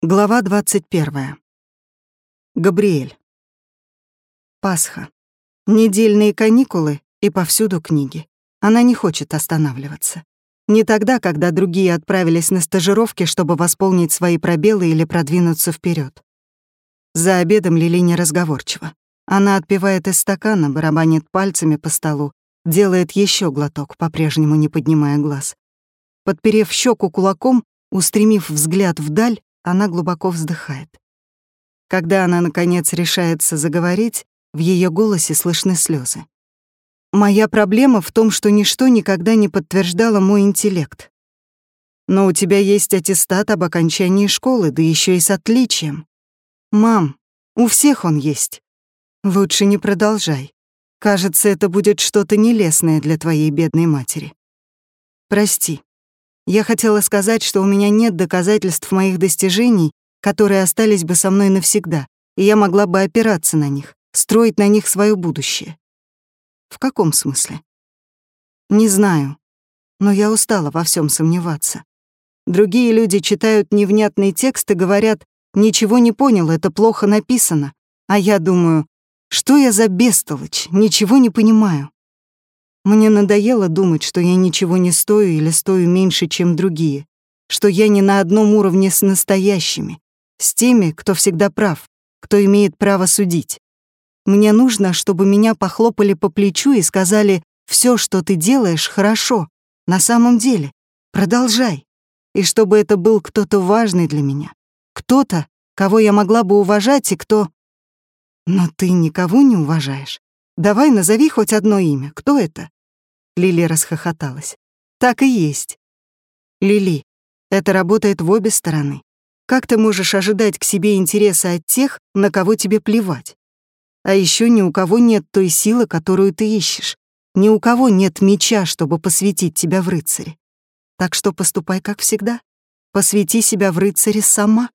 Глава 21. Габриэль. Пасха. Недельные каникулы и повсюду книги. Она не хочет останавливаться. Не тогда, когда другие отправились на стажировки, чтобы восполнить свои пробелы или продвинуться вперед. За обедом Лили неразговорчива. Она отпивает из стакана, барабанит пальцами по столу, делает еще глоток, по-прежнему не поднимая глаз. Подперев щеку кулаком, устремив взгляд вдаль, она глубоко вздыхает. Когда она, наконец, решается заговорить, в ее голосе слышны слезы. «Моя проблема в том, что ничто никогда не подтверждало мой интеллект. Но у тебя есть аттестат об окончании школы, да еще и с отличием. Мам, у всех он есть. Лучше не продолжай. Кажется, это будет что-то нелестное для твоей бедной матери. Прости, я хотела сказать, что у меня нет доказательств моих достижений, которые остались бы со мной навсегда, и я могла бы опираться на них, строить на них свое будущее. В каком смысле? Не знаю, но я устала во всем сомневаться. Другие люди читают невнятный текст и говорят, «Ничего не понял, это плохо написано». А я думаю, что я за бестолочь, ничего не понимаю. Мне надоело думать, что я ничего не стою или стою меньше, чем другие, что я не на одном уровне с настоящими, с теми, кто всегда прав, кто имеет право судить. Мне нужно, чтобы меня похлопали по плечу и сказали «все, что ты делаешь, хорошо, на самом деле, продолжай». И чтобы это был кто-то важный для меня, кто-то, кого я могла бы уважать и кто... Но ты никого не уважаешь. Давай назови хоть одно имя. Кто это? Лили расхохоталась. «Так и есть». «Лили, это работает в обе стороны. Как ты можешь ожидать к себе интереса от тех, на кого тебе плевать? А еще ни у кого нет той силы, которую ты ищешь. Ни у кого нет меча, чтобы посвятить тебя в рыцаре. Так что поступай как всегда. Посвяти себя в рыцаре сама».